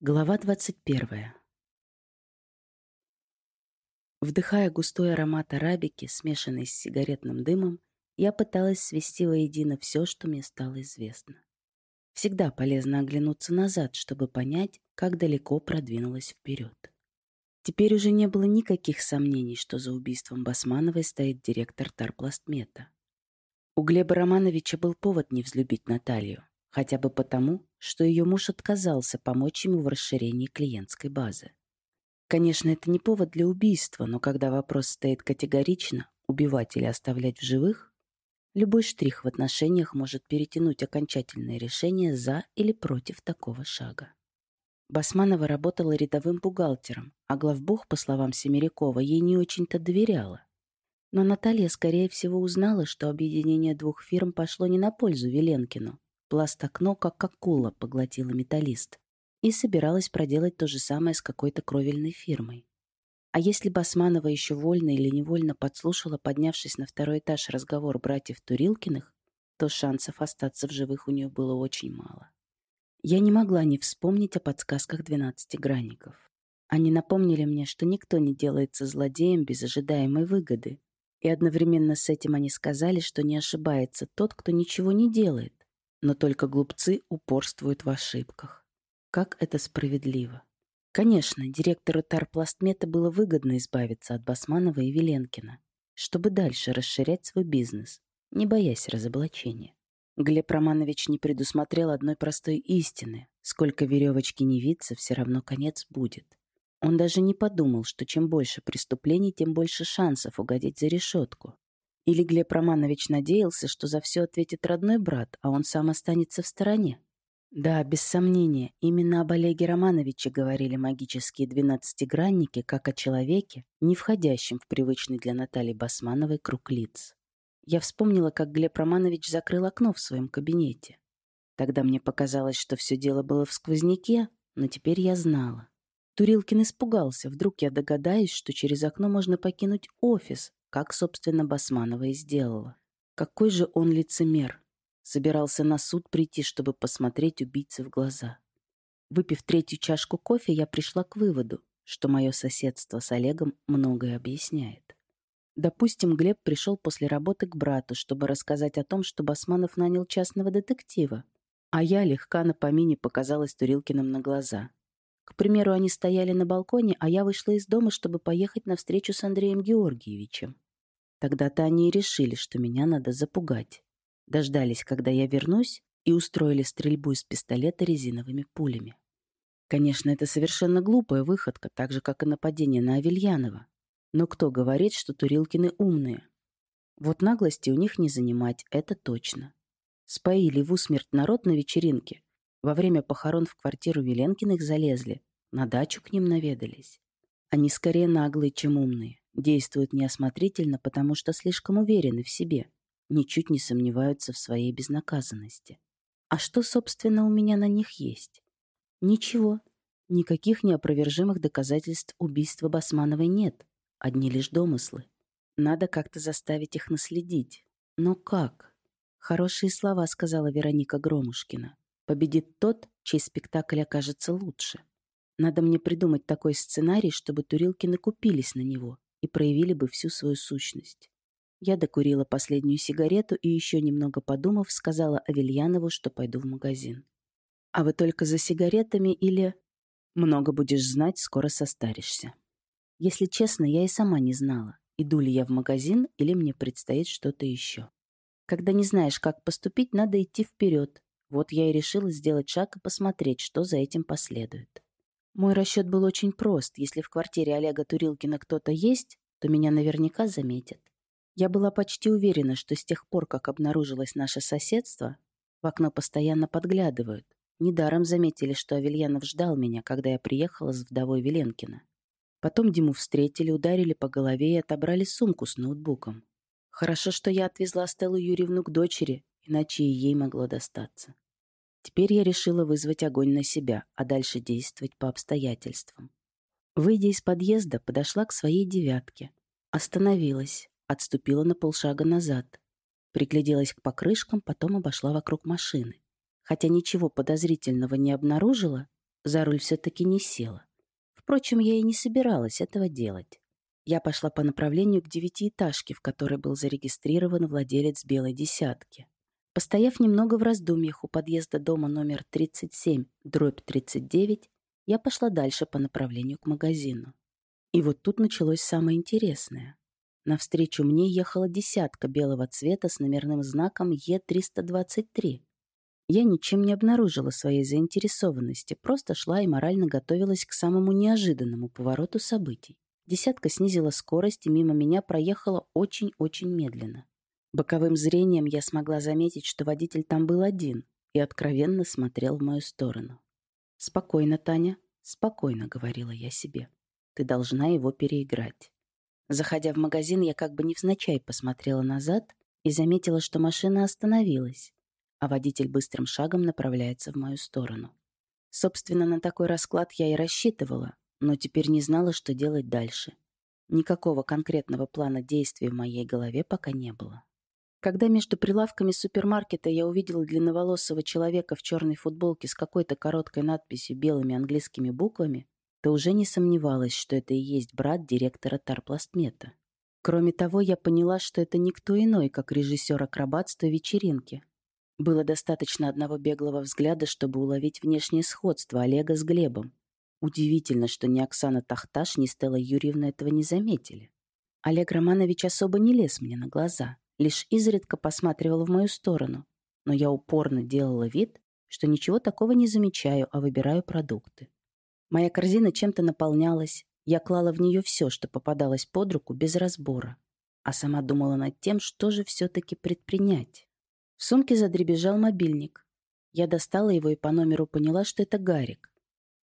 Глава 21. Вдыхая густой аромат арабики, смешанный с сигаретным дымом, я пыталась свести воедино все, что мне стало известно. Всегда полезно оглянуться назад, чтобы понять, как далеко продвинулась вперед. Теперь уже не было никаких сомнений, что за убийством Басмановой стоит директор Тарпластмета. У Глеба Романовича был повод не взлюбить Наталью, хотя бы потому, что ее муж отказался помочь ему в расширении клиентской базы. Конечно, это не повод для убийства, но когда вопрос стоит категорично, убивать или оставлять в живых, любой штрих в отношениях может перетянуть окончательное решение за или против такого шага. Басманова работала рядовым бухгалтером, а главбух, по словам Семерякова, ей не очень-то доверяла. Но Наталья, скорее всего, узнала, что объединение двух фирм пошло не на пользу Веленкину, Пласт окно, как акула, поглотила металлист. И собиралась проделать то же самое с какой-то кровельной фирмой. А если Басманова еще вольно или невольно подслушала, поднявшись на второй этаж разговор братьев Турилкиных, то шансов остаться в живых у нее было очень мало. Я не могла не вспомнить о подсказках двенадцатигранников. Они напомнили мне, что никто не делается злодеем без ожидаемой выгоды. И одновременно с этим они сказали, что не ошибается тот, кто ничего не делает, но только глупцы упорствуют в ошибках. Как это справедливо? Конечно, директору Тарпластмета было выгодно избавиться от Басманова и Веленкина, чтобы дальше расширять свой бизнес, не боясь разоблачения. Глеб Романович не предусмотрел одной простой истины. Сколько веревочки не виться, все равно конец будет. Он даже не подумал, что чем больше преступлений, тем больше шансов угодить за решетку. Или Глеб Романович надеялся, что за все ответит родной брат, а он сам останется в стороне? Да, без сомнения, именно об Олеге Романовиче говорили магические двенадцатигранники, как о человеке, не входящем в привычный для Натальи Басмановой круг лиц. Я вспомнила, как Глеб Романович закрыл окно в своем кабинете. Тогда мне показалось, что все дело было в сквозняке, но теперь я знала. Турилкин испугался, вдруг я догадаюсь, что через окно можно покинуть офис, как, собственно, Басманова и сделала. Какой же он лицемер. Собирался на суд прийти, чтобы посмотреть убийце в глаза. Выпив третью чашку кофе, я пришла к выводу, что мое соседство с Олегом многое объясняет. Допустим, Глеб пришел после работы к брату, чтобы рассказать о том, что Басманов нанял частного детектива, а я легка на помине показалась Турилкиным на глаза. К примеру, они стояли на балконе, а я вышла из дома, чтобы поехать на встречу с Андреем Георгиевичем. Тогда-то они и решили, что меня надо запугать. Дождались, когда я вернусь, и устроили стрельбу из пистолета резиновыми пулями. Конечно, это совершенно глупая выходка, так же, как и нападение на Авельянова. Но кто говорит, что Турилкины умные? Вот наглости у них не занимать, это точно. Споили в усмерть народ на вечеринке, во время похорон в квартиру Веленкиных залезли, на дачу к ним наведались. Они скорее наглые, чем умные, действуют неосмотрительно, потому что слишком уверены в себе, ничуть не сомневаются в своей безнаказанности. А что, собственно, у меня на них есть? Ничего. Никаких неопровержимых доказательств убийства Басмановой нет. Одни лишь домыслы. Надо как-то заставить их наследить. Но как? Хорошие слова сказала Вероника Громушкина. Победит тот, чей спектакль окажется лучше. Надо мне придумать такой сценарий, чтобы Турилкины купились на него и проявили бы всю свою сущность. Я докурила последнюю сигарету и еще немного подумав, сказала Авельянову, что пойду в магазин. «А вы только за сигаретами или...» «Много будешь знать, скоро состаришься». Если честно, я и сама не знала, иду ли я в магазин или мне предстоит что-то еще. Когда не знаешь, как поступить, надо идти вперед, вот я и решила сделать шаг и посмотреть, что за этим последует. Мой расчет был очень прост. Если в квартире Олега Турилкина кто-то есть, то меня наверняка заметят. Я была почти уверена, что с тех пор, как обнаружилось наше соседство, в окно постоянно подглядывают. Недаром заметили, что Авельянов ждал меня, когда я приехала с вдовой Веленкина. Потом Диму встретили, ударили по голове и отобрали сумку с ноутбуком. Хорошо, что я отвезла Стеллу Юрьевну к дочери, иначе и ей могло достаться. Теперь я решила вызвать огонь на себя, а дальше действовать по обстоятельствам. Выйдя из подъезда, подошла к своей девятке. Остановилась, отступила на полшага назад. Пригляделась к покрышкам, потом обошла вокруг машины. Хотя ничего подозрительного не обнаружила, За руль все-таки не села. Впрочем, я и не собиралась этого делать. Я пошла по направлению к девятиэтажке, в которой был зарегистрирован владелец белой десятки. Постояв немного в раздумьях у подъезда дома номер 37, дробь 39, я пошла дальше по направлению к магазину. И вот тут началось самое интересное. Навстречу мне ехала десятка белого цвета с номерным знаком Е323. Я ничем не обнаружила своей заинтересованности, просто шла и морально готовилась к самому неожиданному повороту событий. Десятка снизила скорость и мимо меня проехала очень-очень медленно. Боковым зрением я смогла заметить, что водитель там был один и откровенно смотрел в мою сторону. «Спокойно, Таня, спокойно», — говорила я себе. «Ты должна его переиграть». Заходя в магазин, я как бы невзначай посмотрела назад и заметила, что машина остановилась а водитель быстрым шагом направляется в мою сторону. Собственно, на такой расклад я и рассчитывала, но теперь не знала, что делать дальше. Никакого конкретного плана действий в моей голове пока не было. Когда между прилавками супермаркета я увидела длинноволосого человека в черной футболке с какой-то короткой надписью белыми английскими буквами, то уже не сомневалась, что это и есть брат директора Тарпластмета. Кроме того, я поняла, что это никто иной, как режиссер акробатства вечеринки, было достаточно одного беглого взгляда, чтобы уловить внешнее сходство Олега с Глебом. Удивительно, что ни Оксана Тахташ, ни Стелла Юрьевна этого не заметили. Олег Романович особо не лез мне на глаза, лишь изредка посматривал в мою сторону, но я упорно делала вид, что ничего такого не замечаю, а выбираю продукты. Моя корзина чем-то наполнялась, я клала в нее все, что попадалось под руку, без разбора, а сама думала над тем, что же все-таки предпринять. В сумке задребезжал мобильник. Я достала его и по номеру поняла, что это Гарик.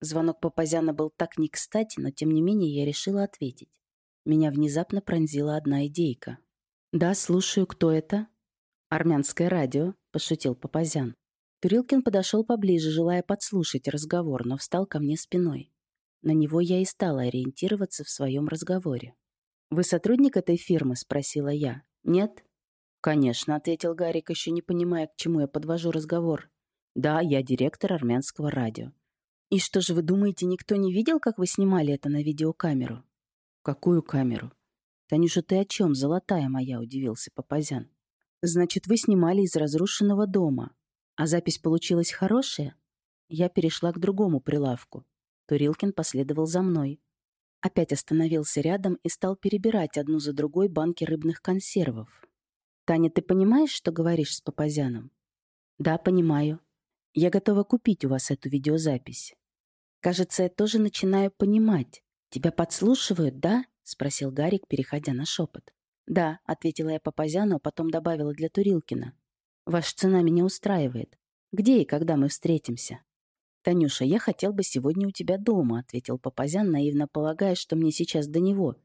Звонок Папазяна был так не кстати, но тем не менее я решила ответить. Меня внезапно пронзила одна идейка. «Да, слушаю, кто это?» «Армянское радио», — пошутил Папазян. Турилкин подошел поближе, желая подслушать разговор, но встал ко мне спиной. На него я и стала ориентироваться в своем разговоре. «Вы сотрудник этой фирмы?» — спросила я. «Нет?» «Конечно», — ответил Гарик, еще не понимая, к чему я подвожу разговор. «Да, я директор армянского радио». «И что же вы думаете, никто не видел, как вы снимали это на видеокамеру?» «Какую камеру?» «Танюша, ты о чем, золотая моя?» — удивился Папазян. «Значит, вы снимали из разрушенного дома. А запись получилась хорошая?» Я перешла к другому прилавку. Турилкин последовал за мной. Опять остановился рядом и стал перебирать одну за другой банки рыбных консервов. «Таня, ты понимаешь, что говоришь с Папазяном?» «Да, понимаю. Я готова купить у вас эту видеозапись». «Кажется, я тоже начинаю понимать. Тебя подслушивают, да?» — спросил Гарик, переходя на шепот. «Да», — ответила я Папазяну, а потом добавила для Турилкина. «Ваша цена меня устраивает. Где и когда мы встретимся?» «Танюша, я хотел бы сегодня у тебя дома», — ответил Папазян, наивно полагая, что мне сейчас до него.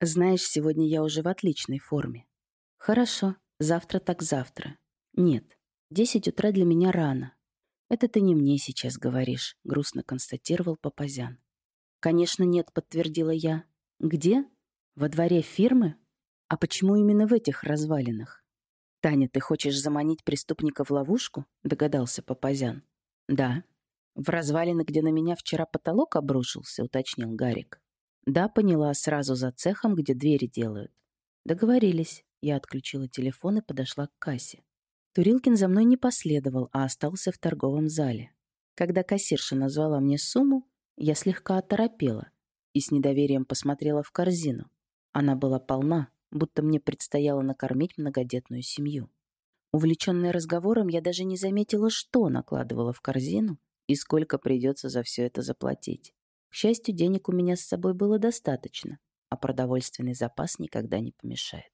«Знаешь, сегодня я уже в отличной форме». «Хорошо», Завтра так завтра. Нет, десять утра для меня рано. Это ты не мне сейчас говоришь, грустно констатировал Папазян. Конечно, нет, подтвердила я. Где? Во дворе фирмы? А почему именно в этих развалинах? Таня, ты хочешь заманить преступника в ловушку? Догадался Папазян. Да. В развалины, где на меня вчера потолок обрушился, уточнил Гарик. Да, поняла, сразу за цехом, где двери делают. Договорились. Я отключила телефон и подошла к кассе. Турилкин за мной не последовал, а остался в торговом зале. Когда кассирша назвала мне сумму, я слегка оторопела и с недоверием посмотрела в корзину. Она была полна, будто мне предстояло накормить многодетную семью. Увлеченная разговором, я даже не заметила, что накладывала в корзину и сколько придется за все это заплатить. К счастью, денег у меня с собой было достаточно, а продовольственный запас никогда не помешает.